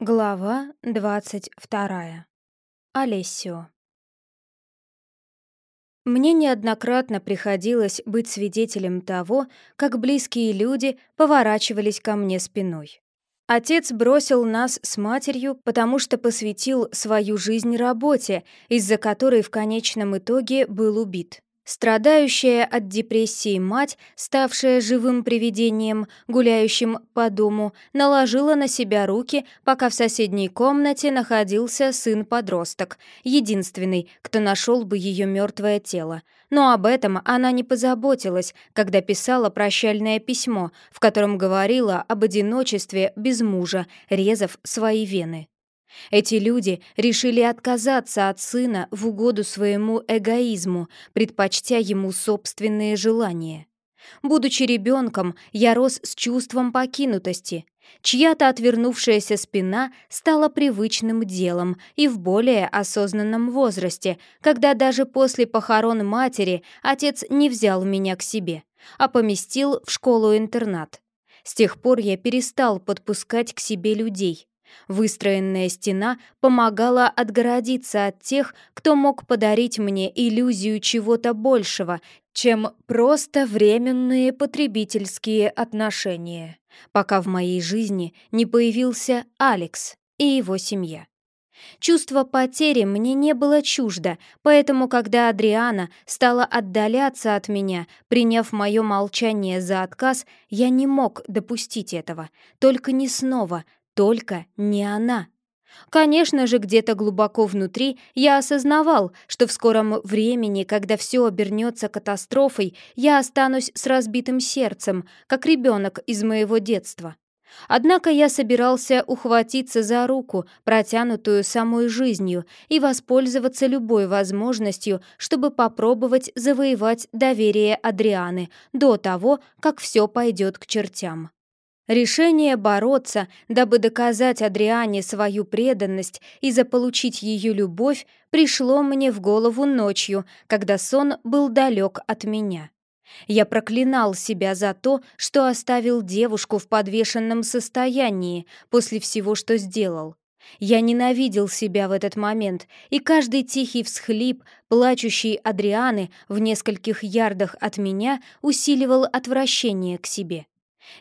Глава двадцать вторая. Олесио. Мне неоднократно приходилось быть свидетелем того, как близкие люди поворачивались ко мне спиной. Отец бросил нас с матерью, потому что посвятил свою жизнь работе, из-за которой в конечном итоге был убит. Страдающая от депрессии мать, ставшая живым привидением, гуляющим по дому, наложила на себя руки, пока в соседней комнате находился сын-подросток, единственный, кто нашел бы ее мертвое тело. Но об этом она не позаботилась, когда писала прощальное письмо, в котором говорила об одиночестве без мужа, резав свои вены. Эти люди решили отказаться от сына в угоду своему эгоизму, предпочтя ему собственные желания. Будучи ребенком, я рос с чувством покинутости. Чья-то отвернувшаяся спина стала привычным делом и в более осознанном возрасте, когда даже после похорон матери отец не взял меня к себе, а поместил в школу-интернат. С тех пор я перестал подпускать к себе людей. Выстроенная стена помогала отгородиться от тех, кто мог подарить мне иллюзию чего-то большего, чем просто временные потребительские отношения, пока в моей жизни не появился Алекс и его семья. Чувство потери мне не было чуждо, поэтому, когда Адриана стала отдаляться от меня, приняв мое молчание за отказ, я не мог допустить этого. Только не снова, только не она. Конечно же, где-то глубоко внутри я осознавал, что в скором времени, когда все обернется катастрофой, я останусь с разбитым сердцем, как ребенок из моего детства. Однако я собирался ухватиться за руку, протянутую самой жизнью, и воспользоваться любой возможностью, чтобы попробовать завоевать доверие Адрианы до того, как все пойдет к чертям. Решение бороться, дабы доказать Адриане свою преданность и заполучить ее любовь, пришло мне в голову ночью, когда сон был далек от меня. Я проклинал себя за то, что оставил девушку в подвешенном состоянии после всего, что сделал. Я ненавидел себя в этот момент, и каждый тихий всхлип, плачущий Адрианы в нескольких ярдах от меня, усиливал отвращение к себе.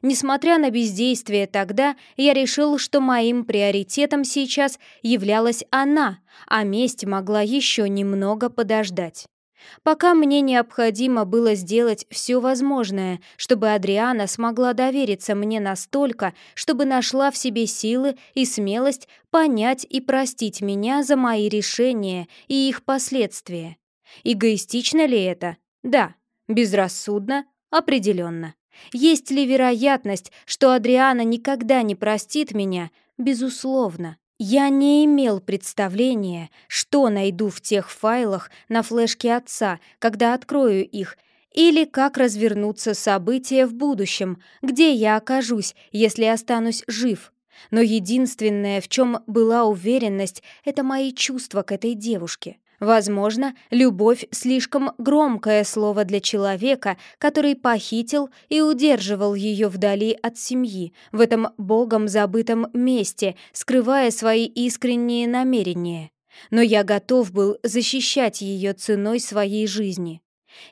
Несмотря на бездействие тогда, я решил, что моим приоритетом сейчас являлась она, а месть могла еще немного подождать. Пока мне необходимо было сделать все возможное, чтобы Адриана смогла довериться мне настолько, чтобы нашла в себе силы и смелость понять и простить меня за мои решения и их последствия. Эгоистично ли это? Да. Безрассудно? Определенно. Есть ли вероятность, что Адриана никогда не простит меня? Безусловно. Я не имел представления, что найду в тех файлах на флешке отца, когда открою их, или как развернутся события в будущем, где я окажусь, если останусь жив. Но единственное, в чем была уверенность, это мои чувства к этой девушке. Возможно, любовь — слишком громкое слово для человека, который похитил и удерживал ее вдали от семьи, в этом богом забытом месте, скрывая свои искренние намерения. Но я готов был защищать ее ценой своей жизни.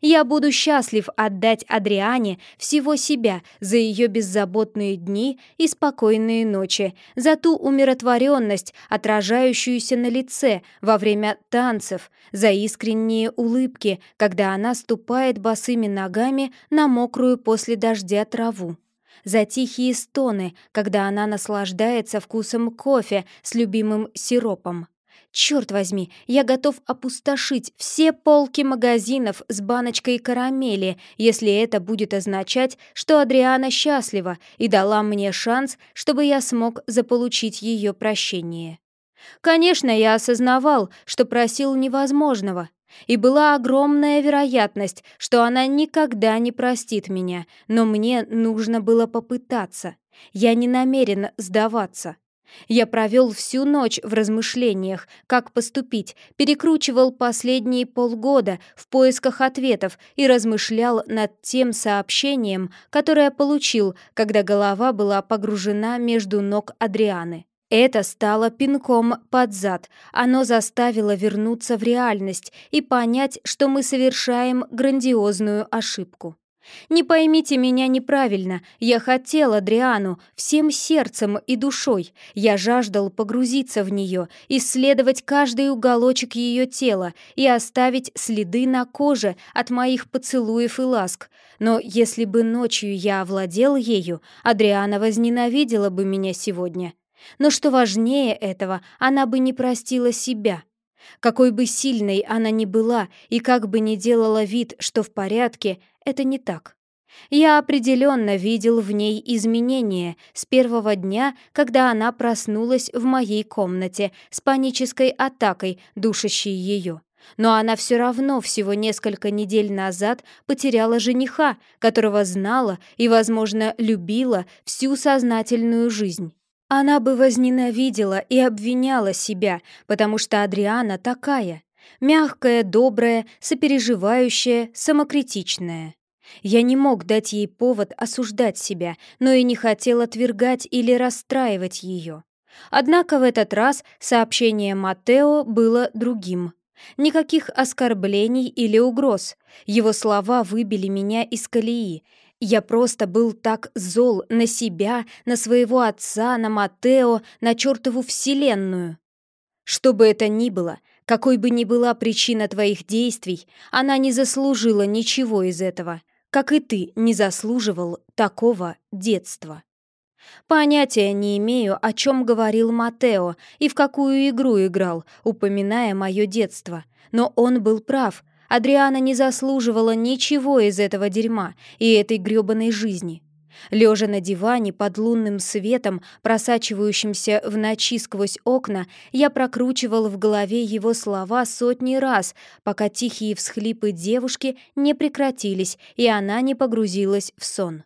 Я буду счастлив отдать Адриане всего себя за ее беззаботные дни и спокойные ночи, за ту умиротворенность, отражающуюся на лице во время танцев, за искренние улыбки, когда она ступает босыми ногами на мокрую после дождя траву за тихие стоны, когда она наслаждается вкусом кофе с любимым сиропом. Черт возьми, я готов опустошить все полки магазинов с баночкой карамели, если это будет означать, что Адриана счастлива и дала мне шанс, чтобы я смог заполучить ее прощение. Конечно, я осознавал, что просил невозможного, и была огромная вероятность, что она никогда не простит меня, но мне нужно было попытаться. Я не намерен сдаваться. Я провел всю ночь в размышлениях, как поступить, перекручивал последние полгода в поисках ответов и размышлял над тем сообщением, которое получил, когда голова была погружена между ног Адрианы. Это стало пинком под зад. Оно заставило вернуться в реальность и понять, что мы совершаем грандиозную ошибку. Не поймите меня неправильно, я хотел Адриану всем сердцем и душой. Я жаждал погрузиться в нее, исследовать каждый уголочек ее тела и оставить следы на коже от моих поцелуев и ласк. Но если бы ночью я овладел ею, Адриана возненавидела бы меня сегодня. Но что важнее этого, она бы не простила себя. Какой бы сильной она ни была и как бы ни делала вид, что в порядке, это не так. Я определенно видел в ней изменения с первого дня, когда она проснулась в моей комнате с панической атакой, душащей ее. Но она все равно всего несколько недель назад потеряла жениха, которого знала и, возможно, любила всю сознательную жизнь. Она бы возненавидела и обвиняла себя, потому что Адриана такая. Мягкая, добрая, сопереживающая, самокритичная. Я не мог дать ей повод осуждать себя, но и не хотел отвергать или расстраивать ее. Однако в этот раз сообщение Матео было другим. Никаких оскорблений или угроз. Его слова выбили меня из колеи, я просто был так зол на себя, на своего отца, на Матео, на чертову вселенную. Что бы это ни было, какой бы ни была причина твоих действий, она не заслужила ничего из этого, как и ты не заслуживал такого детства. Понятия не имею, о чем говорил Матео и в какую игру играл, упоминая мое детство, но он был прав — Адриана не заслуживала ничего из этого дерьма и этой грёбаной жизни. Лежа на диване под лунным светом, просачивающимся в ночи сквозь окна, я прокручивал в голове его слова сотни раз, пока тихие всхлипы девушки не прекратились, и она не погрузилась в сон.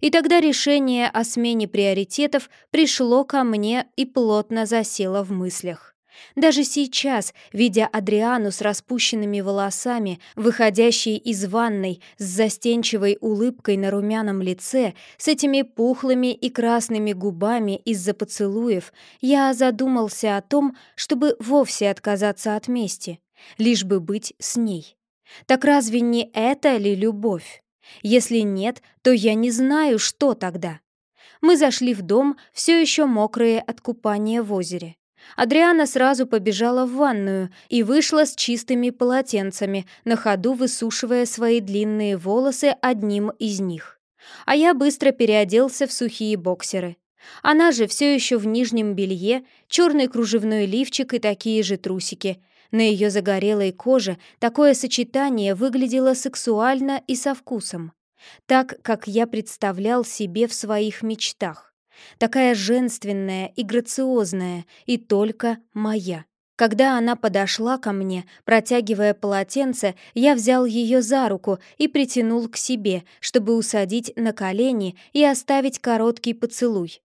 И тогда решение о смене приоритетов пришло ко мне и плотно засело в мыслях. Даже сейчас, видя Адриану с распущенными волосами, выходящей из ванной с застенчивой улыбкой на румяном лице, с этими пухлыми и красными губами из-за поцелуев, я задумался о том, чтобы вовсе отказаться от мести, лишь бы быть с ней. Так разве не это ли любовь? Если нет, то я не знаю, что тогда. Мы зашли в дом, все еще мокрые от купания в озере. Адриана сразу побежала в ванную и вышла с чистыми полотенцами, на ходу высушивая свои длинные волосы одним из них. А я быстро переоделся в сухие боксеры. Она же все еще в нижнем белье, черный кружевной лифчик и такие же трусики. На ее загорелой коже такое сочетание выглядело сексуально и со вкусом. Так, как я представлял себе в своих мечтах такая женственная и грациозная, и только моя. Когда она подошла ко мне, протягивая полотенце, я взял ее за руку и притянул к себе, чтобы усадить на колени и оставить короткий поцелуй.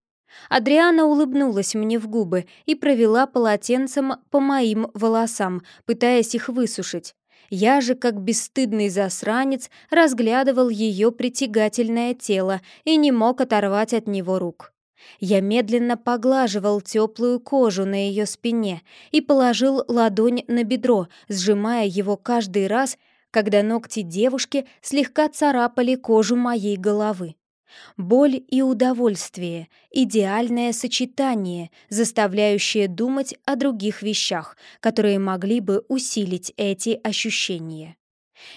Адриана улыбнулась мне в губы и провела полотенцем по моим волосам, пытаясь их высушить. Я же, как бесстыдный засранец, разглядывал ее притягательное тело и не мог оторвать от него рук. Я медленно поглаживал теплую кожу на ее спине и положил ладонь на бедро, сжимая его каждый раз, когда ногти девушки слегка царапали кожу моей головы. Боль и удовольствие — идеальное сочетание, заставляющее думать о других вещах, которые могли бы усилить эти ощущения.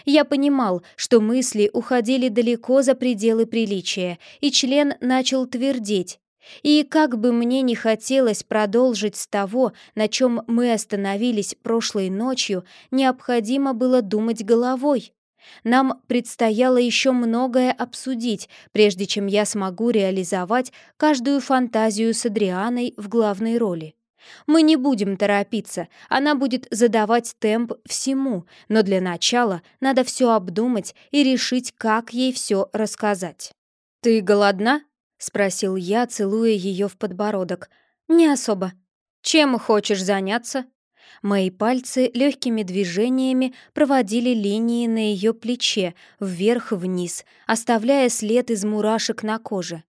Я понимал, что мысли уходили далеко за пределы приличия, и член начал твердеть, и как бы мне не хотелось продолжить с того, на чем мы остановились прошлой ночью, необходимо было думать головой. Нам предстояло еще многое обсудить, прежде чем я смогу реализовать каждую фантазию с Адрианой в главной роли. Мы не будем торопиться, она будет задавать темп всему, но для начала надо все обдумать и решить, как ей все рассказать. «Ты голодна?» — спросил я, целуя ее в подбородок. «Не особо. Чем хочешь заняться?» Мои пальцы легкими движениями проводили линии на ее плече, вверх-вниз, оставляя след из мурашек на коже.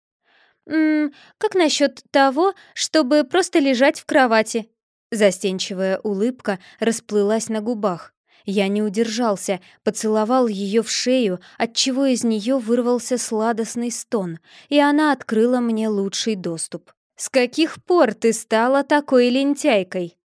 «М -м, как насчет того, чтобы просто лежать в кровати?» Застенчивая улыбка расплылась на губах. Я не удержался, поцеловал ее в шею, отчего из нее вырвался сладостный стон, и она открыла мне лучший доступ. «С каких пор ты стала такой лентяйкой?»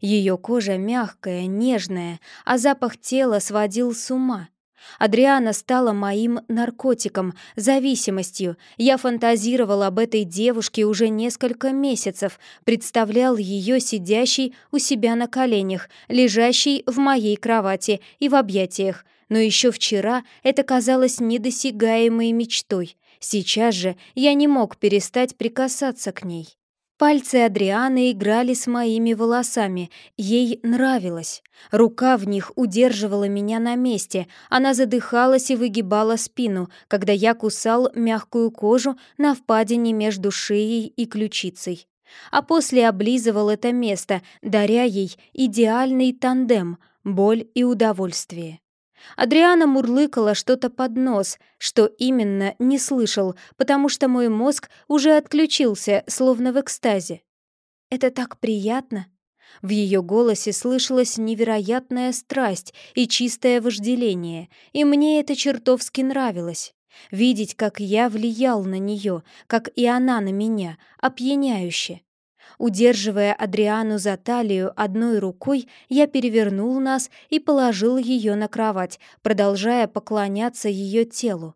Ее кожа мягкая, нежная, а запах тела сводил с ума. Адриана стала моим наркотиком, зависимостью. Я фантазировал об этой девушке уже несколько месяцев, представлял ее сидящей у себя на коленях, лежащей в моей кровати и в объятиях. Но еще вчера это казалось недосягаемой мечтой. Сейчас же я не мог перестать прикасаться к ней. Пальцы Адрианы играли с моими волосами, ей нравилось. Рука в них удерживала меня на месте, она задыхалась и выгибала спину, когда я кусал мягкую кожу на впадине между шеей и ключицей. А после облизывал это место, даря ей идеальный тандем — боль и удовольствие. Адриана мурлыкала что-то под нос, что именно не слышал, потому что мой мозг уже отключился, словно в экстазе. «Это так приятно!» В ее голосе слышалась невероятная страсть и чистое вожделение, и мне это чертовски нравилось. Видеть, как я влиял на нее, как и она на меня, опьяняюще. Удерживая Адриану за талию одной рукой, я перевернул нас и положил ее на кровать, продолжая поклоняться ее телу.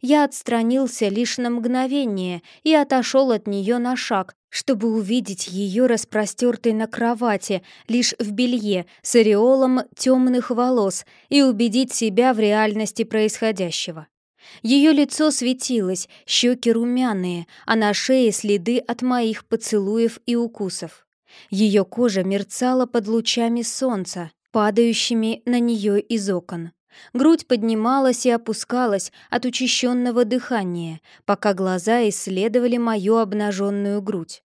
Я отстранился лишь на мгновение и отошел от нее на шаг, чтобы увидеть ее распростертой на кровати, лишь в белье, с ореолом темных волос, и убедить себя в реальности происходящего. Ее лицо светилось, щеки румяные, а на шее следы от моих поцелуев и укусов. Ее кожа мерцала под лучами солнца, падающими на нее из окон. Грудь поднималась и опускалась от учащенного дыхания, пока глаза исследовали мою обнаженную грудь.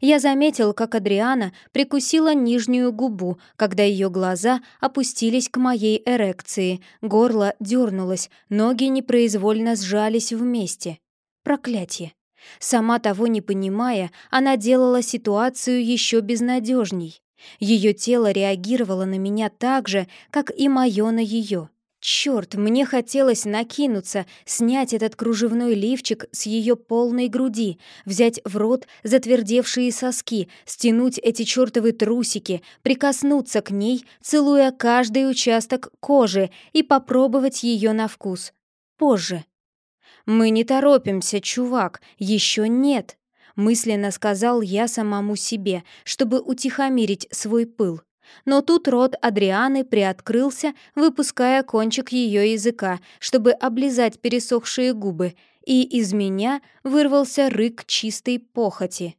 Я заметил, как Адриана прикусила нижнюю губу, когда ее глаза опустились к моей эрекции, горло дернулось, ноги непроизвольно сжались вместе. Проклятие! Сама того не понимая, она делала ситуацию еще безнадежней. Ее тело реагировало на меня так же, как и мое на ее. Черт, мне хотелось накинуться, снять этот кружевной лифчик с ее полной груди, взять в рот затвердевшие соски, стянуть эти чертовы трусики, прикоснуться к ней, целуя каждый участок кожи и попробовать ее на вкус. Позже. «Мы не торопимся, чувак, еще нет», — мысленно сказал я самому себе, чтобы утихомирить свой пыл. Но тут рот Адрианы приоткрылся, выпуская кончик ее языка, чтобы облизать пересохшие губы, и из меня вырвался рык чистой похоти.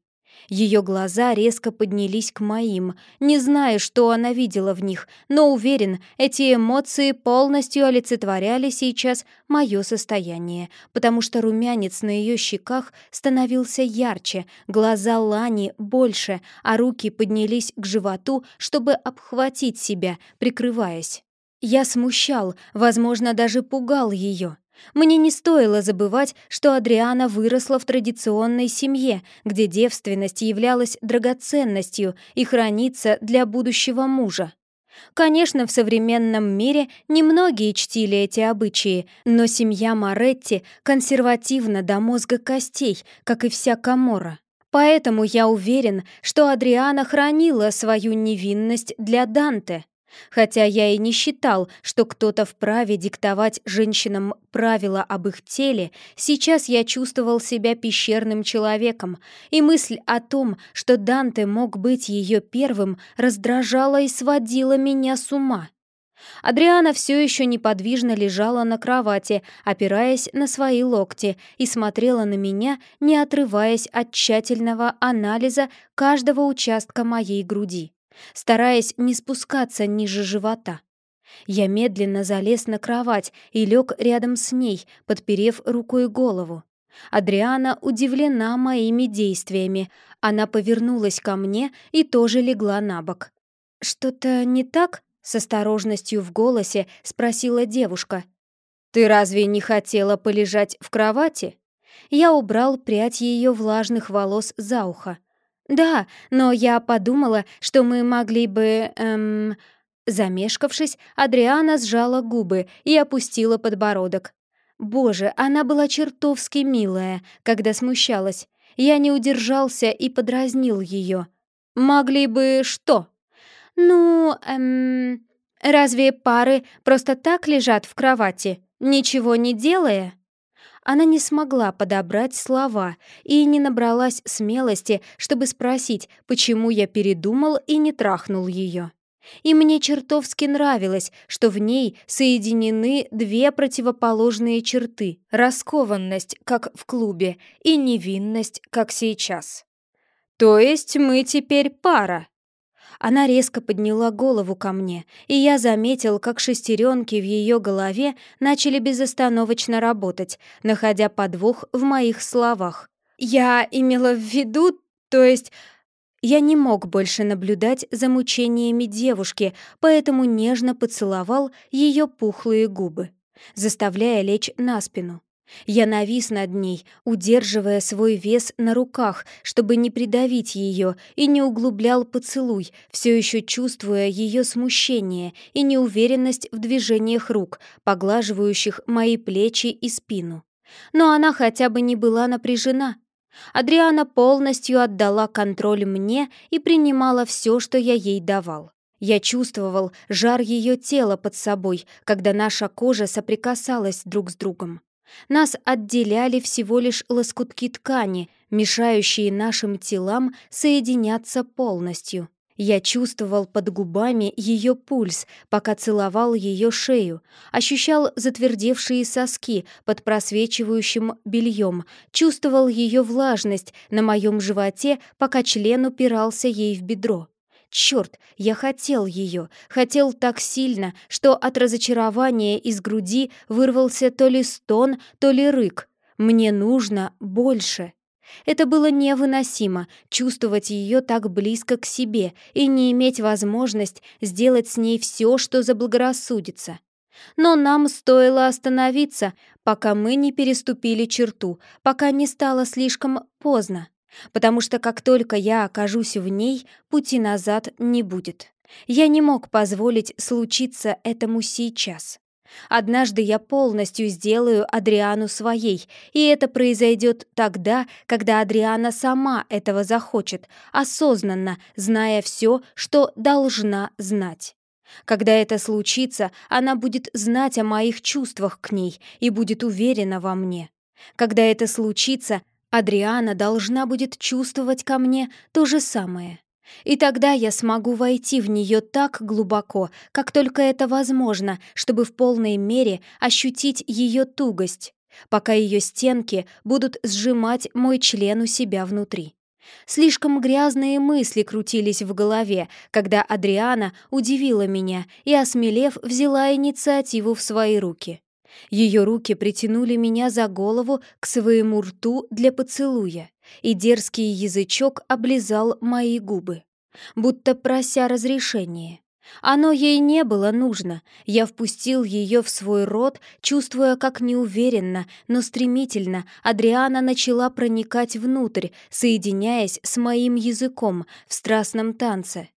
Ее глаза резко поднялись к моим, не зная, что она видела в них, но уверен, эти эмоции полностью олицетворяли сейчас мое состояние, потому что румянец на ее щеках становился ярче, глаза Лани больше, а руки поднялись к животу, чтобы обхватить себя, прикрываясь. Я смущал, возможно, даже пугал ее. Мне не стоило забывать, что Адриана выросла в традиционной семье, где девственность являлась драгоценностью и хранится для будущего мужа. Конечно, в современном мире немногие чтили эти обычаи, но семья Моретти консервативна до мозга костей, как и вся Камора. Поэтому я уверен, что Адриана хранила свою невинность для Данте. Хотя я и не считал, что кто-то вправе диктовать женщинам правила об их теле, сейчас я чувствовал себя пещерным человеком, и мысль о том, что Данте мог быть ее первым, раздражала и сводила меня с ума. Адриана все еще неподвижно лежала на кровати, опираясь на свои локти, и смотрела на меня, не отрываясь от тщательного анализа каждого участка моей груди стараясь не спускаться ниже живота. Я медленно залез на кровать и лег рядом с ней, подперев рукой голову. Адриана удивлена моими действиями. Она повернулась ко мне и тоже легла на бок. «Что-то не так?» — с осторожностью в голосе спросила девушка. «Ты разве не хотела полежать в кровати?» Я убрал прядь ее влажных волос за ухо. «Да, но я подумала, что мы могли бы... эм...» Замешкавшись, Адриана сжала губы и опустила подбородок. Боже, она была чертовски милая, когда смущалась. Я не удержался и подразнил ее. «Могли бы что?» «Ну, эм... Разве пары просто так лежат в кровати, ничего не делая?» Она не смогла подобрать слова и не набралась смелости, чтобы спросить, почему я передумал и не трахнул ее. И мне чертовски нравилось, что в ней соединены две противоположные черты — раскованность, как в клубе, и невинность, как сейчас. «То есть мы теперь пара?» Она резко подняла голову ко мне, и я заметил, как шестеренки в ее голове начали безостановочно работать, находя подвох в моих словах. «Я имела в виду, то есть я не мог больше наблюдать за мучениями девушки, поэтому нежно поцеловал ее пухлые губы, заставляя лечь на спину. Я навис над ней, удерживая свой вес на руках, чтобы не придавить ее, и не углублял поцелуй, все еще чувствуя ее смущение и неуверенность в движениях рук, поглаживающих мои плечи и спину. Но она хотя бы не была напряжена — Адриана полностью отдала контроль мне и принимала все, что я ей давал. Я чувствовал жар ее тела под собой, когда наша кожа соприкасалась друг с другом. Нас отделяли всего лишь лоскутки ткани, мешающие нашим телам соединяться полностью. Я чувствовал под губами ее пульс, пока целовал ее шею, ощущал затвердевшие соски под просвечивающим бельем, чувствовал ее влажность на моем животе, пока член упирался ей в бедро. Черт, я хотел ее, хотел так сильно, что от разочарования из груди вырвался то ли стон, то ли рык. Мне нужно больше. Это было невыносимо — чувствовать ее так близко к себе и не иметь возможность сделать с ней все, что заблагорассудится. Но нам стоило остановиться, пока мы не переступили черту, пока не стало слишком поздно. Потому что как только я окажусь в ней, пути назад не будет. Я не мог позволить случиться этому сейчас. Однажды я полностью сделаю Адриану своей, и это произойдет тогда, когда Адриана сама этого захочет, осознанно, зная все, что должна знать. Когда это случится, она будет знать о моих чувствах к ней и будет уверена во мне. Когда это случится, Адриана должна будет чувствовать ко мне то же самое. И тогда я смогу войти в нее так глубоко, как только это возможно, чтобы в полной мере ощутить ее тугость, пока ее стенки будут сжимать мой член у себя внутри. Слишком грязные мысли крутились в голове, когда Адриана удивила меня и, осмелев, взяла инициативу в свои руки. Ее руки притянули меня за голову к своему рту для поцелуя, и дерзкий язычок облизал мои губы, будто прося разрешения. Оно ей не было нужно. Я впустил ее в свой рот, чувствуя, как неуверенно, но стремительно Адриана начала проникать внутрь, соединяясь с моим языком в страстном танце.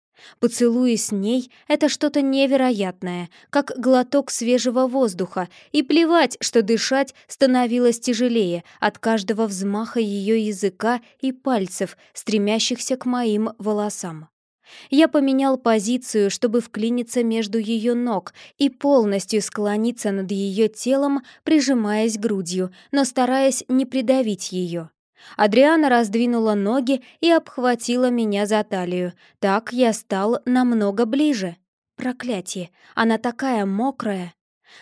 Поцелуи с ней — это что-то невероятное, как глоток свежего воздуха, и плевать, что дышать становилось тяжелее от каждого взмаха ее языка и пальцев, стремящихся к моим волосам. Я поменял позицию, чтобы вклиниться между ее ног и полностью склониться над ее телом, прижимаясь грудью, но стараясь не придавить ее. Адриана раздвинула ноги и обхватила меня за талию. Так я стал намного ближе. Проклятие, она такая мокрая.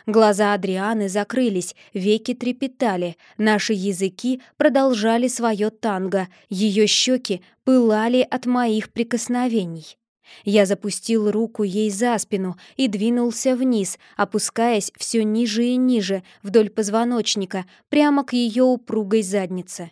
Глаза Адрианы закрылись, веки трепетали, наши языки продолжали свое танго, ее щеки пылали от моих прикосновений. Я запустил руку ей за спину и двинулся вниз, опускаясь все ниже и ниже вдоль позвоночника, прямо к ее упругой заднице.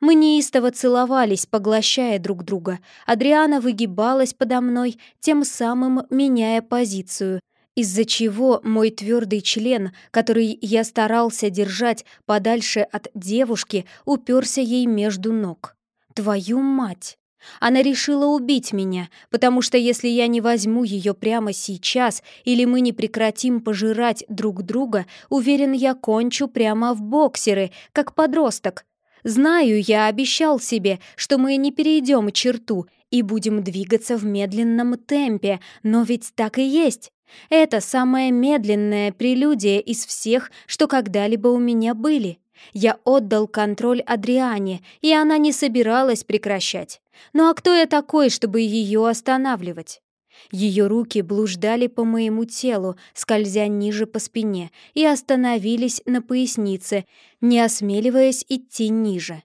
Мы неистово целовались, поглощая друг друга. Адриана выгибалась подо мной, тем самым меняя позицию. из-за чего мой твердый член, который я старался держать подальше от девушки, уперся ей между ног. Твою мать! Она решила убить меня, потому что если я не возьму ее прямо сейчас или мы не прекратим пожирать друг друга, уверен, я кончу прямо в боксеры, как подросток. Знаю, я обещал себе, что мы не перейдем черту и будем двигаться в медленном темпе, но ведь так и есть. Это самая медленная прелюдия из всех, что когда-либо у меня были. Я отдал контроль Адриане, и она не собиралась прекращать. Ну а кто я такой, чтобы ее останавливать? Ее руки блуждали по моему телу, скользя ниже по спине, и остановились на пояснице, не осмеливаясь идти ниже.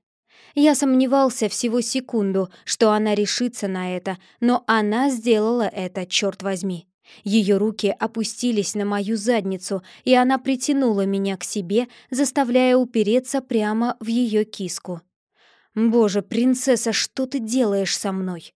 Я сомневался всего секунду, что она решится на это, но она сделала это, черт возьми. Ее руки опустились на мою задницу, и она притянула меня к себе, заставляя упереться прямо в ее киску. «Боже, принцесса, что ты делаешь со мной?»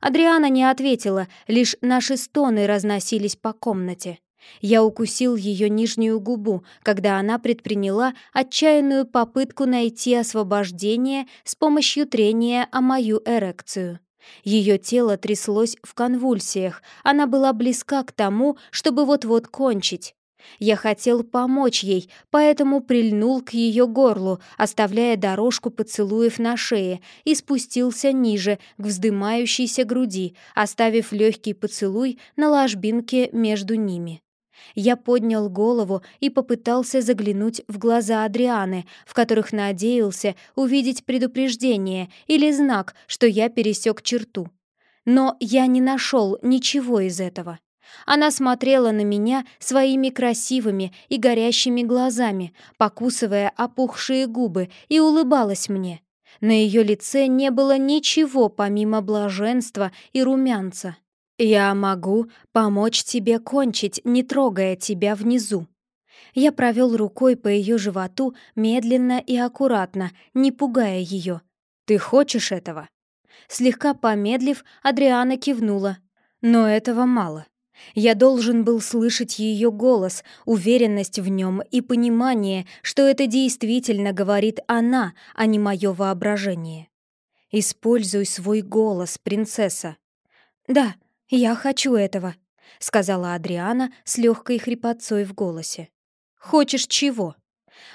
Адриана не ответила, лишь наши стоны разносились по комнате. Я укусил ее нижнюю губу, когда она предприняла отчаянную попытку найти освобождение с помощью трения о мою эрекцию. Ее тело тряслось в конвульсиях, она была близка к тому, чтобы вот-вот кончить. Я хотел помочь ей, поэтому прильнул к ее горлу, оставляя дорожку поцелуев на шее, и спустился ниже, к вздымающейся груди, оставив легкий поцелуй на ложбинке между ними. Я поднял голову и попытался заглянуть в глаза Адрианы, в которых надеялся увидеть предупреждение или знак, что я пересек черту. Но я не нашел ничего из этого. Она смотрела на меня своими красивыми и горящими глазами, покусывая опухшие губы, и улыбалась мне. На ее лице не было ничего помимо блаженства и румянца. «Я могу помочь тебе кончить, не трогая тебя внизу». Я провел рукой по ее животу медленно и аккуратно, не пугая ее. «Ты хочешь этого?» Слегка помедлив, Адриана кивнула. Но этого мало. Я должен был слышать ее голос, уверенность в нем и понимание, что это действительно говорит она, а не мое воображение. «Используй свой голос, принцесса». «Да», «Я хочу этого», — сказала Адриана с легкой хрипотцой в голосе. «Хочешь чего?»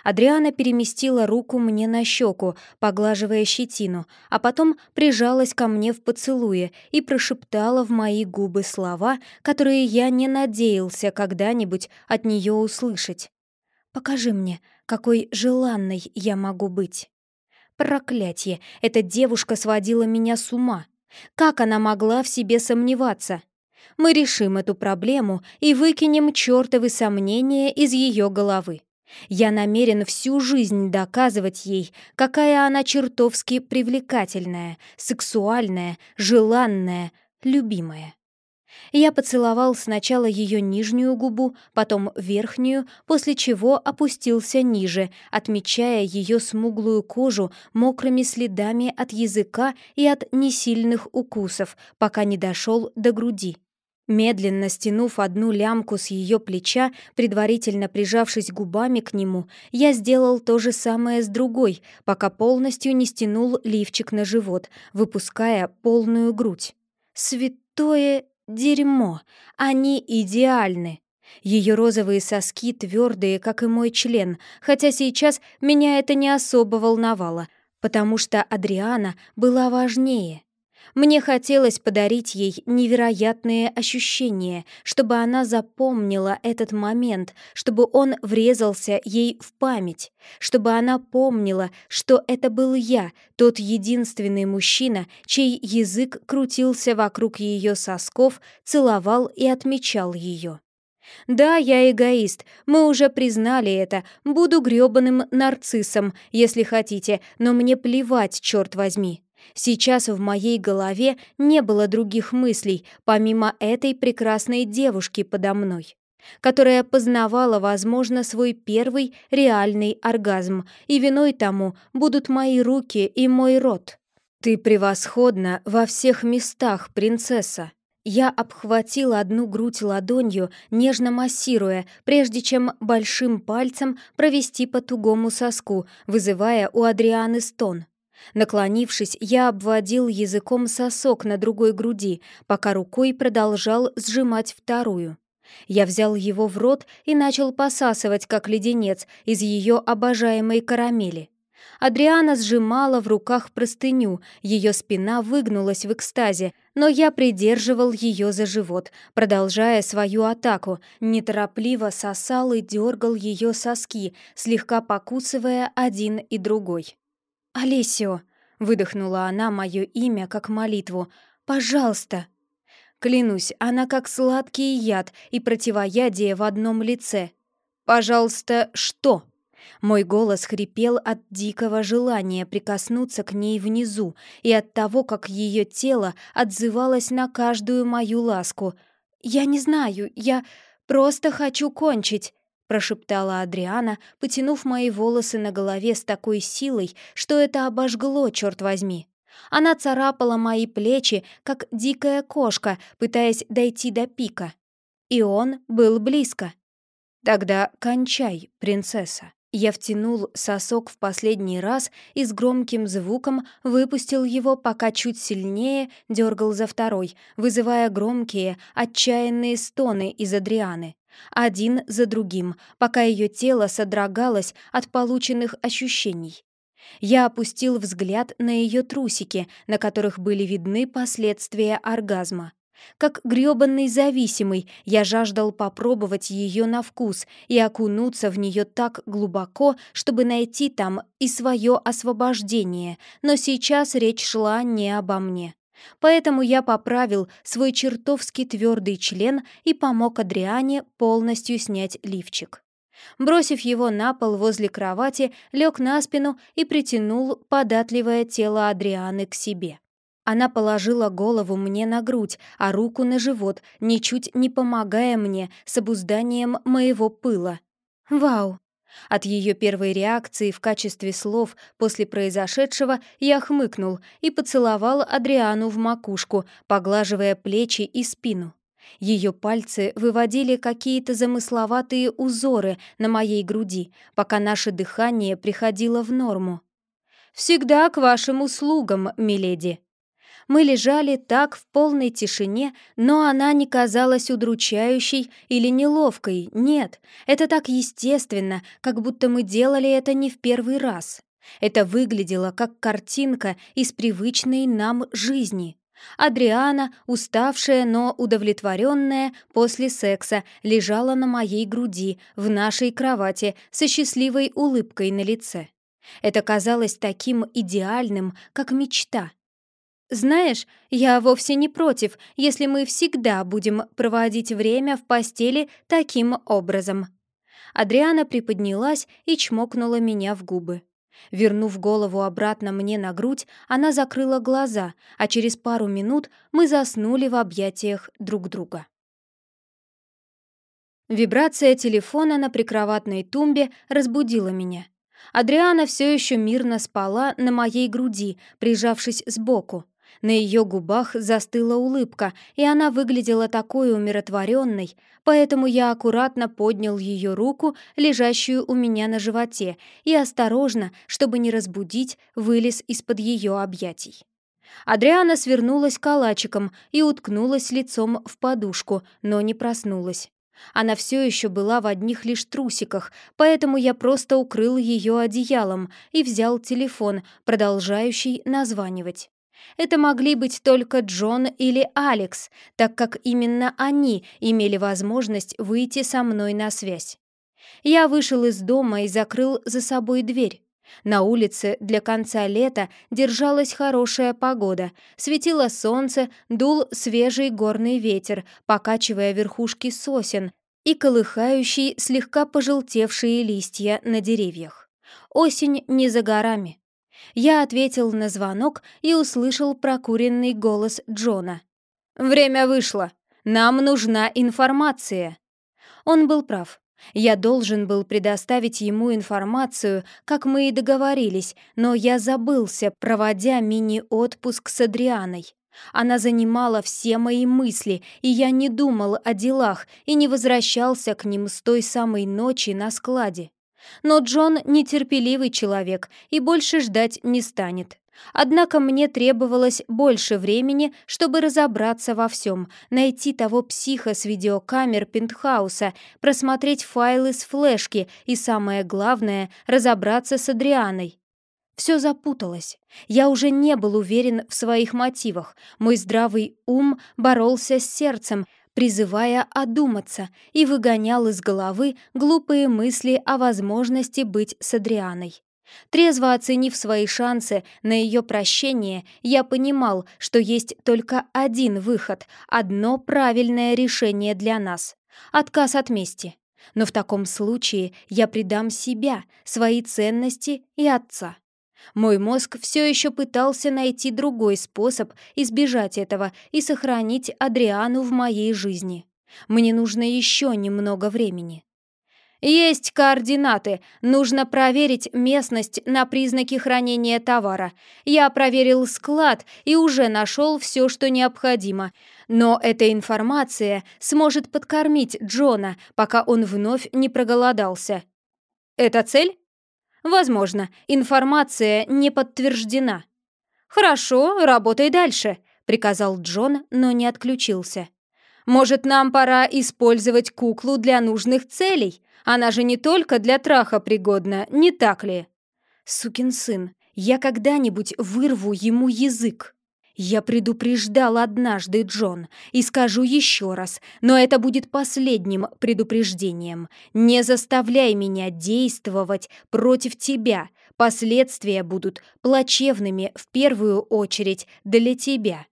Адриана переместила руку мне на щеку, поглаживая щетину, а потом прижалась ко мне в поцелуе и прошептала в мои губы слова, которые я не надеялся когда-нибудь от нее услышать. «Покажи мне, какой желанной я могу быть». Проклятье, эта девушка сводила меня с ума. Как она могла в себе сомневаться? Мы решим эту проблему и выкинем чертовы сомнения из ее головы. Я намерен всю жизнь доказывать ей, какая она чертовски привлекательная, сексуальная, желанная, любимая. Я поцеловал сначала ее нижнюю губу, потом верхнюю, после чего опустился ниже, отмечая ее смуглую кожу мокрыми следами от языка и от несильных укусов, пока не дошел до груди. Медленно стянув одну лямку с ее плеча, предварительно прижавшись губами к нему, я сделал то же самое с другой, пока полностью не стянул лифчик на живот, выпуская полную грудь. «Святое Дерьмо! Они идеальны! Ее розовые соски твердые, как и мой член, хотя сейчас меня это не особо волновало, потому что Адриана была важнее. Мне хотелось подарить ей невероятные ощущения, чтобы она запомнила этот момент, чтобы он врезался ей в память, чтобы она помнила, что это был я, тот единственный мужчина, чей язык крутился вокруг ее сосков, целовал и отмечал ее. Да, я эгоист, мы уже признали это, буду грёбаным нарциссом, если хотите, но мне плевать, черт возьми. Сейчас в моей голове не было других мыслей, помимо этой прекрасной девушки подо мной, которая познавала, возможно, свой первый реальный оргазм, и виной тому будут мои руки и мой рот. «Ты превосходна во всех местах, принцесса!» Я обхватила одну грудь ладонью, нежно массируя, прежде чем большим пальцем провести по тугому соску, вызывая у Адрианы стон. Наклонившись, я обводил языком сосок на другой груди, пока рукой продолжал сжимать вторую. Я взял его в рот и начал посасывать, как леденец, из ее обожаемой карамели. Адриана сжимала в руках простыню, ее спина выгнулась в экстазе, но я придерживал ее за живот, продолжая свою атаку, неторопливо сосал и дергал ее соски, слегка покусывая один и другой. «Олесио!» — выдохнула она мое имя как молитву. «Пожалуйста!» Клянусь, она как сладкий яд и противоядие в одном лице. «Пожалуйста, что?» Мой голос хрипел от дикого желания прикоснуться к ней внизу и от того, как ее тело отзывалось на каждую мою ласку. «Я не знаю, я просто хочу кончить», — прошептала Адриана, потянув мои волосы на голове с такой силой, что это обожгло, черт возьми. Она царапала мои плечи, как дикая кошка, пытаясь дойти до пика. И он был близко. «Тогда кончай, принцесса». Я втянул сосок в последний раз и с громким звуком выпустил его, пока чуть сильнее дергал за второй, вызывая громкие, отчаянные стоны из Адрианы. Один за другим, пока ее тело содрогалось от полученных ощущений. Я опустил взгляд на ее трусики, на которых были видны последствия оргазма. Как грёбаный зависимый, я жаждал попробовать ее на вкус и окунуться в нее так глубоко, чтобы найти там и свое освобождение, но сейчас речь шла не обо мне. Поэтому я поправил свой чертовски твердый член и помог Адриане полностью снять лифчик. Бросив его на пол возле кровати, лег на спину и притянул податливое тело Адрианы к себе. Она положила голову мне на грудь, а руку на живот, ничуть не помогая мне с обузданием моего пыла. Вау! От ее первой реакции в качестве слов после произошедшего я хмыкнул и поцеловал Адриану в макушку, поглаживая плечи и спину. Ее пальцы выводили какие-то замысловатые узоры на моей груди, пока наше дыхание приходило в норму. «Всегда к вашим услугам, миледи», мы лежали так в полной тишине, но она не казалась удручающей или неловкой, нет. Это так естественно, как будто мы делали это не в первый раз. Это выглядело как картинка из привычной нам жизни. Адриана, уставшая, но удовлетворенная после секса, лежала на моей груди в нашей кровати со счастливой улыбкой на лице. Это казалось таким идеальным, как мечта — «Знаешь, я вовсе не против, если мы всегда будем проводить время в постели таким образом». Адриана приподнялась и чмокнула меня в губы. Вернув голову обратно мне на грудь, она закрыла глаза, а через пару минут мы заснули в объятиях друг друга. Вибрация телефона на прикроватной тумбе разбудила меня. Адриана все еще мирно спала на моей груди, прижавшись сбоку. На ее губах застыла улыбка, и она выглядела такой умиротворенной, поэтому я аккуратно поднял ее руку, лежащую у меня на животе, и осторожно, чтобы не разбудить, вылез из-под ее объятий. Адриана свернулась калачиком и уткнулась лицом в подушку, но не проснулась. Она все еще была в одних лишь трусиках, поэтому я просто укрыл ее одеялом и взял телефон, продолжающий названивать. Это могли быть только Джон или Алекс, так как именно они имели возможность выйти со мной на связь. Я вышел из дома и закрыл за собой дверь. На улице для конца лета держалась хорошая погода, светило солнце, дул свежий горный ветер, покачивая верхушки сосен и колыхающий слегка пожелтевшие листья на деревьях. Осень не за горами. Я ответил на звонок и услышал прокуренный голос Джона. «Время вышло. Нам нужна информация». Он был прав. Я должен был предоставить ему информацию, как мы и договорились, но я забылся, проводя мини-отпуск с Адрианой. Она занимала все мои мысли, и я не думал о делах и не возвращался к ним с той самой ночи на складе. Но Джон нетерпеливый человек и больше ждать не станет. Однако мне требовалось больше времени, чтобы разобраться во всем, найти того психа с видеокамер пентхауса, просмотреть файлы с флешки и, самое главное, разобраться с Адрианой. Все запуталось. Я уже не был уверен в своих мотивах. Мой здравый ум боролся с сердцем, призывая одуматься, и выгонял из головы глупые мысли о возможности быть с Адрианой. Трезво оценив свои шансы на ее прощение, я понимал, что есть только один выход, одно правильное решение для нас — отказ от мести. Но в таком случае я предам себя, свои ценности и отца. Мой мозг все еще пытался найти другой способ избежать этого и сохранить Адриану в моей жизни. Мне нужно еще немного времени. «Есть координаты. Нужно проверить местность на признаки хранения товара. Я проверил склад и уже нашел все, что необходимо. Но эта информация сможет подкормить Джона, пока он вновь не проголодался». «Это цель?» Возможно, информация не подтверждена. «Хорошо, работай дальше», — приказал Джон, но не отключился. «Может, нам пора использовать куклу для нужных целей? Она же не только для траха пригодна, не так ли?» «Сукин сын, я когда-нибудь вырву ему язык». «Я предупреждал однажды, Джон, и скажу еще раз, но это будет последним предупреждением. Не заставляй меня действовать против тебя. Последствия будут плачевными в первую очередь для тебя».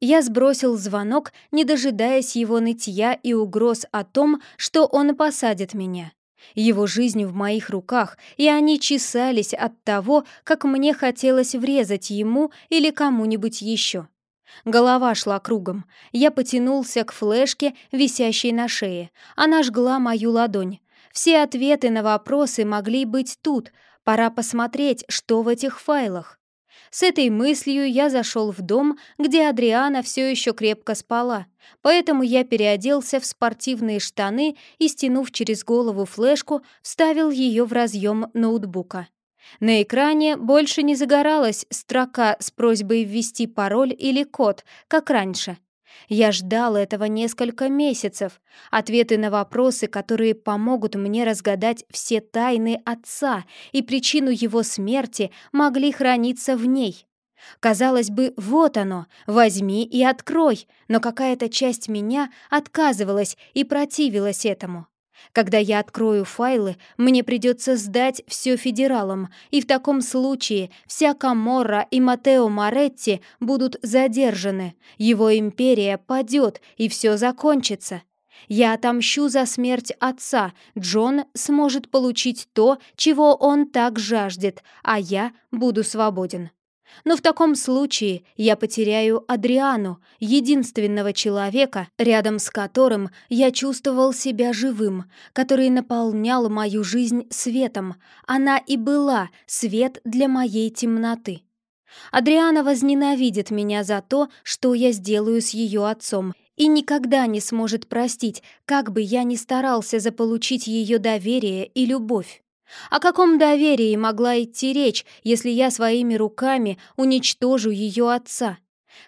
Я сбросил звонок, не дожидаясь его нытья и угроз о том, что он посадит меня. Его жизнь в моих руках, и они чесались от того, как мне хотелось врезать ему или кому-нибудь еще. Голова шла кругом. Я потянулся к флешке, висящей на шее. Она жгла мою ладонь. Все ответы на вопросы могли быть тут. Пора посмотреть, что в этих файлах. С этой мыслью я зашел в дом, где Адриана все еще крепко спала, поэтому я переоделся в спортивные штаны и, стянув через голову флешку, вставил ее в разъем ноутбука. На экране больше не загоралась строка с просьбой ввести пароль или код, как раньше. Я ждал этого несколько месяцев. Ответы на вопросы, которые помогут мне разгадать все тайны отца и причину его смерти, могли храниться в ней. Казалось бы, вот оно, возьми и открой, но какая-то часть меня отказывалась и противилась этому. Когда я открою файлы, мне придется сдать все федералам, и в таком случае вся Каморра и Матео Моретти будут задержаны, его империя падет, и все закончится. Я отомщу за смерть отца, Джон сможет получить то, чего он так жаждет, а я буду свободен. Но в таком случае я потеряю Адриану, единственного человека, рядом с которым я чувствовал себя живым, который наполнял мою жизнь светом. Она и была свет для моей темноты. Адриана возненавидит меня за то, что я сделаю с ее отцом, и никогда не сможет простить, как бы я ни старался заполучить ее доверие и любовь. О каком доверии могла идти речь, если я своими руками уничтожу ее отца?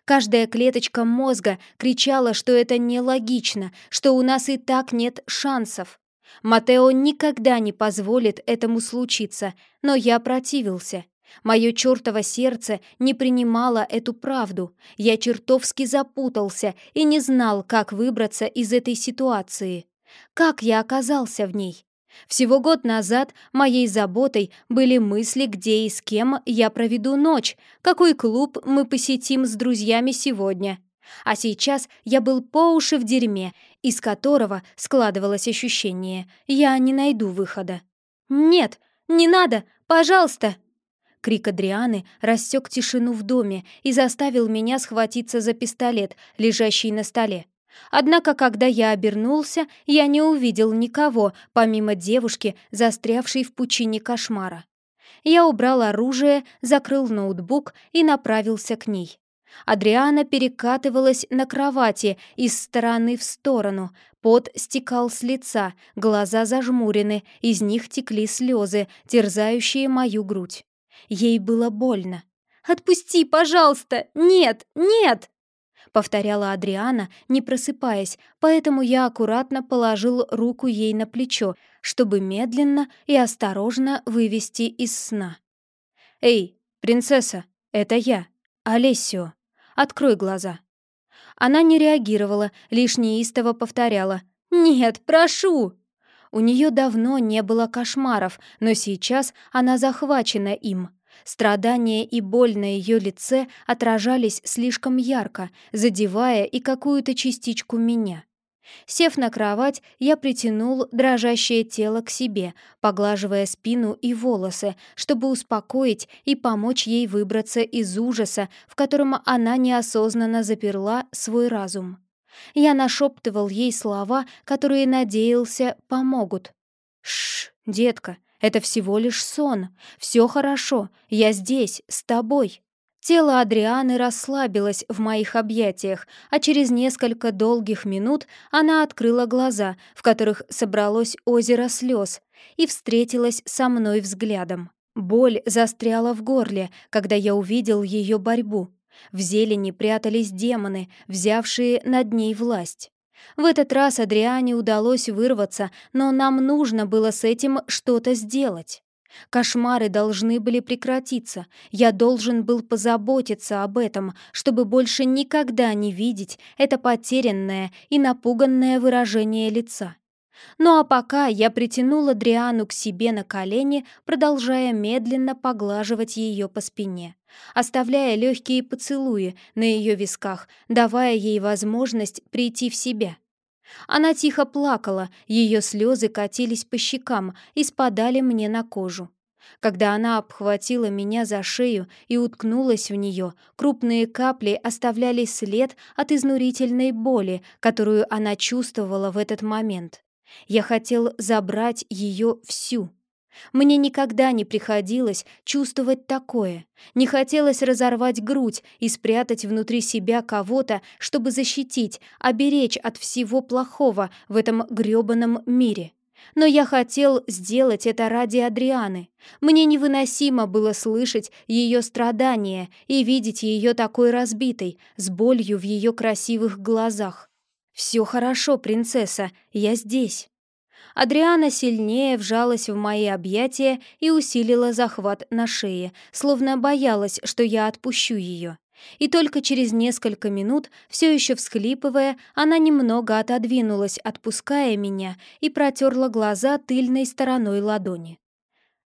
Каждая клеточка мозга кричала, что это нелогично, что у нас и так нет шансов. Матео никогда не позволит этому случиться, но я противился. Мое чертово сердце не принимало эту правду. Я чертовски запутался и не знал, как выбраться из этой ситуации. Как я оказался в ней? Всего год назад моей заботой были мысли, где и с кем я проведу ночь, какой клуб мы посетим с друзьями сегодня. А сейчас я был по уши в дерьме, из которого складывалось ощущение «я не найду выхода». «Нет, не надо, пожалуйста!» Крик Адрианы рассек тишину в доме и заставил меня схватиться за пистолет, лежащий на столе. Однако, когда я обернулся, я не увидел никого, помимо девушки, застрявшей в пучине кошмара. Я убрал оружие, закрыл ноутбук и направился к ней. Адриана перекатывалась на кровати из стороны в сторону. Пот стекал с лица, глаза зажмурены, из них текли слезы, терзающие мою грудь. Ей было больно. «Отпусти, пожалуйста! Нет! Нет!» Повторяла Адриана, не просыпаясь, поэтому я аккуратно положил руку ей на плечо, чтобы медленно и осторожно вывести из сна. «Эй, принцесса, это я, Олесио!» Открой глаза». Она не реагировала, лишь неистово повторяла «Нет, прошу!». У нее давно не было кошмаров, но сейчас она захвачена им. Страдания и боль на ее лице отражались слишком ярко, задевая и какую-то частичку меня. Сев на кровать, я притянул дрожащее тело к себе, поглаживая спину и волосы, чтобы успокоить и помочь ей выбраться из ужаса, в котором она неосознанно заперла свой разум. Я нашептывал ей слова, которые, надеялся, помогут. «Шш, детка, это всего лишь сон. Все хорошо, я здесь, с тобой». Тело Адрианы расслабилось в моих объятиях, а через несколько долгих минут она открыла глаза, в которых собралось озеро слез, и встретилась со мной взглядом. Боль застряла в горле, когда я увидел ее борьбу. В зелени прятались демоны, взявшие над ней власть. В этот раз Адриане удалось вырваться, но нам нужно было с этим что-то сделать. Кошмары должны были прекратиться. Я должен был позаботиться об этом, чтобы больше никогда не видеть это потерянное и напуганное выражение лица. Ну а пока я притянула Дриану к себе на колени, продолжая медленно поглаживать ее по спине, оставляя легкие поцелуи на ее висках, давая ей возможность прийти в себя. Она тихо плакала, ее слезы катились по щекам и спадали мне на кожу. Когда она обхватила меня за шею и уткнулась в нее, крупные капли оставляли след от изнурительной боли, которую она чувствовала в этот момент. Я хотел забрать ее всю. Мне никогда не приходилось чувствовать такое. Не хотелось разорвать грудь и спрятать внутри себя кого-то, чтобы защитить, оберечь от всего плохого в этом грёбаном мире. Но я хотел сделать это ради Адрианы. Мне невыносимо было слышать ее страдания и видеть ее такой разбитой, с болью в ее красивых глазах. «Все хорошо, принцесса, я здесь». Адриана сильнее вжалась в мои объятия и усилила захват на шее, словно боялась, что я отпущу ее. И только через несколько минут, все еще всхлипывая, она немного отодвинулась, отпуская меня, и протерла глаза тыльной стороной ладони.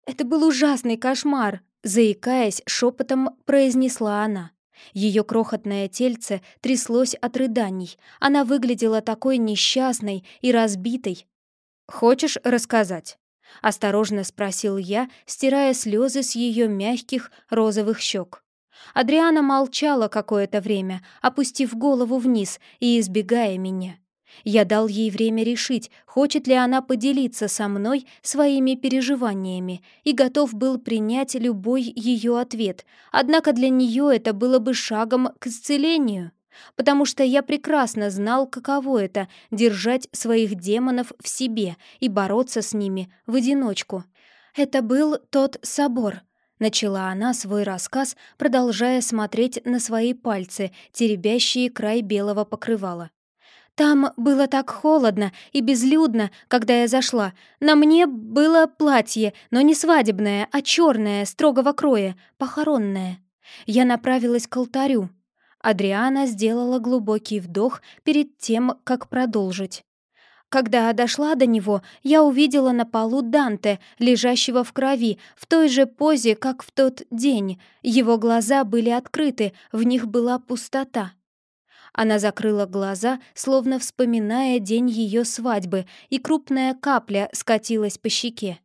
«Это был ужасный кошмар!» — заикаясь, шепотом произнесла она. Ее крохотное тельце тряслось от рыданий. Она выглядела такой несчастной и разбитой, «Хочешь рассказать?» — осторожно спросил я, стирая слезы с ее мягких розовых щек. Адриана молчала какое-то время, опустив голову вниз и избегая меня. Я дал ей время решить, хочет ли она поделиться со мной своими переживаниями, и готов был принять любой ее ответ, однако для нее это было бы шагом к исцелению потому что я прекрасно знал, каково это — держать своих демонов в себе и бороться с ними в одиночку. Это был тот собор. Начала она свой рассказ, продолжая смотреть на свои пальцы, теребящие край белого покрывала. Там было так холодно и безлюдно, когда я зашла. На мне было платье, но не свадебное, а черное, строгого кроя, похоронное. Я направилась к алтарю, Адриана сделала глубокий вдох перед тем, как продолжить. Когда дошла до него, я увидела на полу Данте, лежащего в крови, в той же позе, как в тот день. Его глаза были открыты, в них была пустота. Она закрыла глаза, словно вспоминая день ее свадьбы, и крупная капля скатилась по щеке.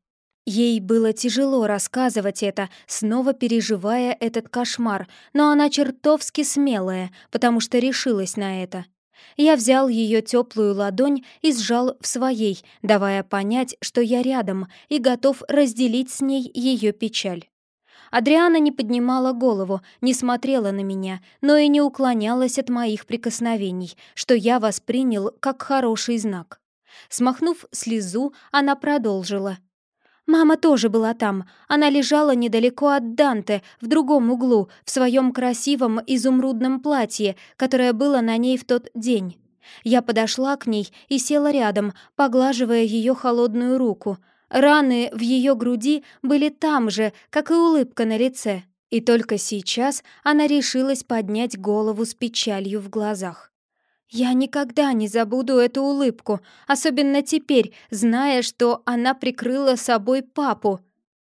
Ей было тяжело рассказывать это, снова переживая этот кошмар, но она чертовски смелая, потому что решилась на это. Я взял ее теплую ладонь и сжал в своей, давая понять, что я рядом и готов разделить с ней ее печаль. Адриана не поднимала голову, не смотрела на меня, но и не уклонялась от моих прикосновений, что я воспринял как хороший знак. Смахнув слезу, она продолжила. «Мама тоже была там. Она лежала недалеко от Данте, в другом углу, в своем красивом изумрудном платье, которое было на ней в тот день. Я подошла к ней и села рядом, поглаживая ее холодную руку. Раны в ее груди были там же, как и улыбка на лице. И только сейчас она решилась поднять голову с печалью в глазах. Я никогда не забуду эту улыбку, особенно теперь, зная, что она прикрыла собой папу.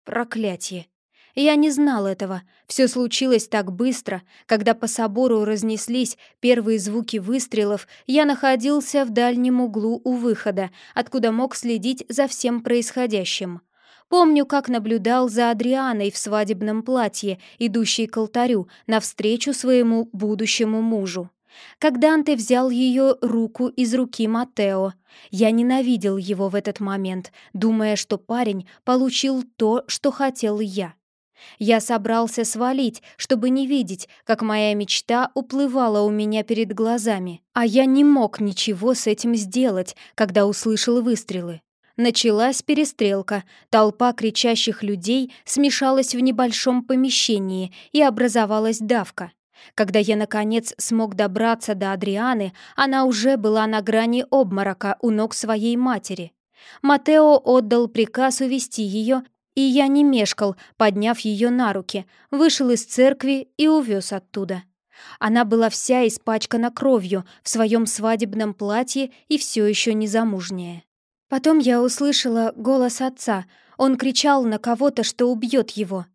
Проклятие. Я не знал этого. Все случилось так быстро. Когда по собору разнеслись первые звуки выстрелов, я находился в дальнем углу у выхода, откуда мог следить за всем происходящим. Помню, как наблюдал за Адрианой в свадебном платье, идущей к алтарю, навстречу своему будущему мужу. Как Данте взял ее руку из руки Матео. Я ненавидел его в этот момент, думая, что парень получил то, что хотел я. Я собрался свалить, чтобы не видеть, как моя мечта уплывала у меня перед глазами, а я не мог ничего с этим сделать, когда услышал выстрелы. Началась перестрелка, толпа кричащих людей смешалась в небольшом помещении и образовалась давка. Когда я, наконец, смог добраться до Адрианы, она уже была на грани обморока у ног своей матери. Матео отдал приказ увести ее и я не мешкал, подняв ее на руки, вышел из церкви и увез оттуда. Она была вся испачкана кровью в своем свадебном платье и все еще незамужняя. Потом я услышала голос отца. Он кричал на кого-то, что убьет его.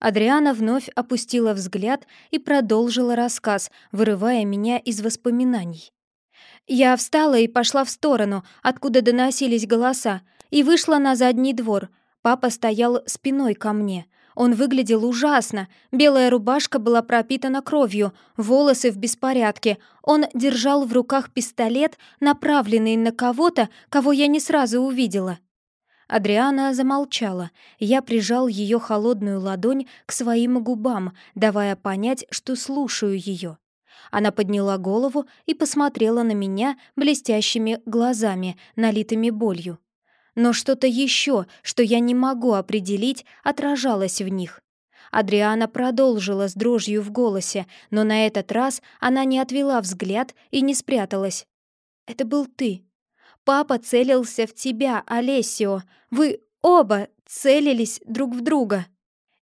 Адриана вновь опустила взгляд и продолжила рассказ, вырывая меня из воспоминаний. Я встала и пошла в сторону, откуда доносились голоса, и вышла на задний двор — Папа стоял спиной ко мне. Он выглядел ужасно. Белая рубашка была пропитана кровью, волосы в беспорядке. Он держал в руках пистолет, направленный на кого-то, кого я не сразу увидела. Адриана замолчала. Я прижал ее холодную ладонь к своим губам, давая понять, что слушаю ее. Она подняла голову и посмотрела на меня блестящими глазами, налитыми болью но что-то еще, что я не могу определить, отражалось в них. Адриана продолжила с дрожью в голосе, но на этот раз она не отвела взгляд и не спряталась. «Это был ты. Папа целился в тебя, Олесио. Вы оба целились друг в друга».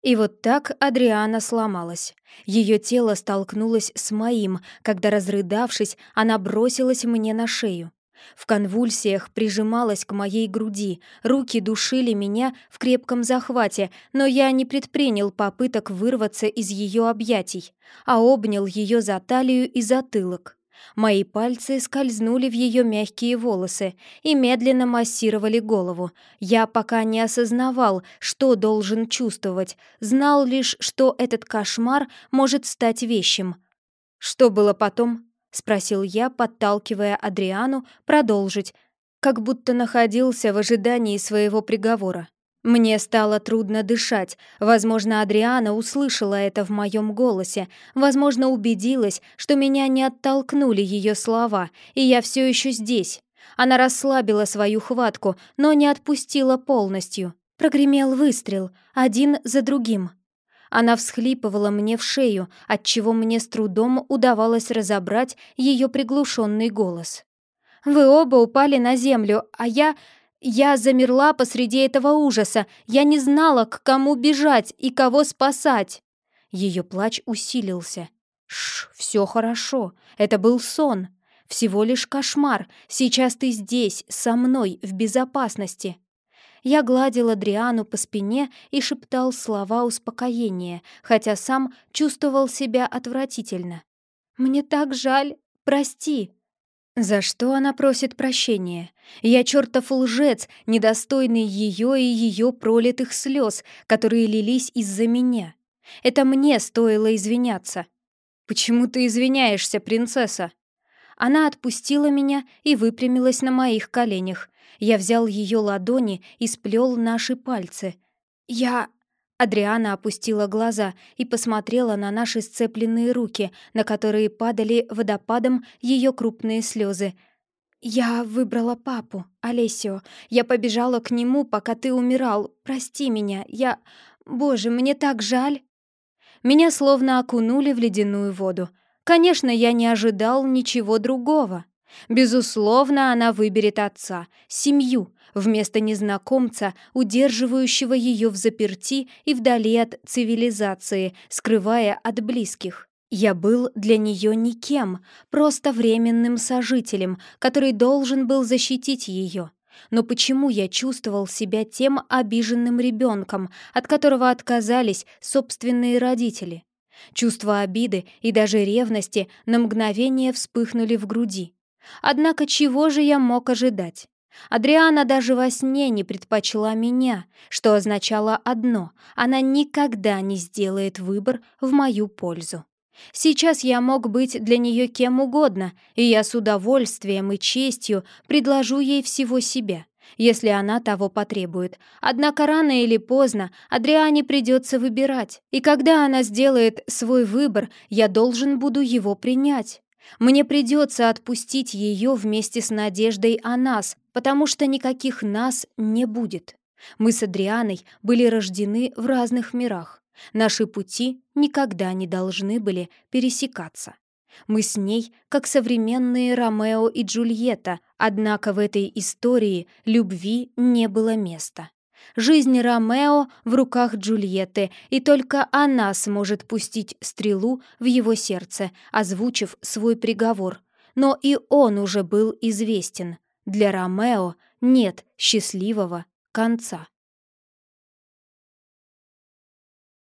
И вот так Адриана сломалась. Ее тело столкнулось с моим, когда, разрыдавшись, она бросилась мне на шею. В конвульсиях прижималась к моей груди, руки душили меня в крепком захвате, но я не предпринял попыток вырваться из ее объятий, а обнял ее за талию и затылок. Мои пальцы скользнули в ее мягкие волосы и медленно массировали голову. Я пока не осознавал, что должен чувствовать, знал лишь, что этот кошмар может стать вещим. Что было потом? — спросил я, подталкивая Адриану продолжить, как будто находился в ожидании своего приговора. Мне стало трудно дышать. Возможно, Адриана услышала это в моем голосе, возможно, убедилась, что меня не оттолкнули ее слова, и я все еще здесь. Она расслабила свою хватку, но не отпустила полностью. Прогремел выстрел, один за другим. Она всхлипывала мне в шею, отчего мне с трудом удавалось разобрать ее приглушенный голос. «Вы оба упали на землю, а я... Я замерла посреди этого ужаса. Я не знала, к кому бежать и кого спасать». Ее плач усилился. «Шш, все хорошо. Это был сон. Всего лишь кошмар. Сейчас ты здесь, со мной, в безопасности». Я гладил Адриану по спине и шептал слова успокоения, хотя сам чувствовал себя отвратительно. «Мне так жаль, прости!» За что она просит прощения? Я чертов лжец, недостойный ее и ее пролитых слез, которые лились из-за меня. Это мне стоило извиняться. «Почему ты извиняешься, принцесса?» Она отпустила меня и выпрямилась на моих коленях, я взял ее ладони и сплел наши пальцы. «Я...» Адриана опустила глаза и посмотрела на наши сцепленные руки, на которые падали водопадом ее крупные слезы. «Я выбрала папу, Олесио. Я побежала к нему, пока ты умирал. Прости меня. Я... Боже, мне так жаль!» Меня словно окунули в ледяную воду. Конечно, я не ожидал ничего другого. Безусловно, она выберет отца, семью, вместо незнакомца, удерживающего ее в заперти и вдали от цивилизации, скрывая от близких. Я был для нее никем, просто временным сожителем, который должен был защитить ее. Но почему я чувствовал себя тем обиженным ребенком, от которого отказались собственные родители? Чувство обиды и даже ревности на мгновение вспыхнули в груди. Однако чего же я мог ожидать? Адриана даже во сне не предпочла меня, что означало одно — она никогда не сделает выбор в мою пользу. Сейчас я мог быть для нее кем угодно, и я с удовольствием и честью предложу ей всего себя, если она того потребует. Однако рано или поздно Адриане придется выбирать, и когда она сделает свой выбор, я должен буду его принять. Мне придется отпустить ее вместе с надеждой о нас, потому что никаких нас не будет. Мы с Адрианой были рождены в разных мирах. Наши пути никогда не должны были пересекаться. Мы с ней как современные Ромео и Джульетта, однако в этой истории любви не было места. Жизнь Ромео в руках Джульетты, и только она сможет пустить стрелу в его сердце, озвучив свой приговор. Но и он уже был известен. Для Ромео нет счастливого конца.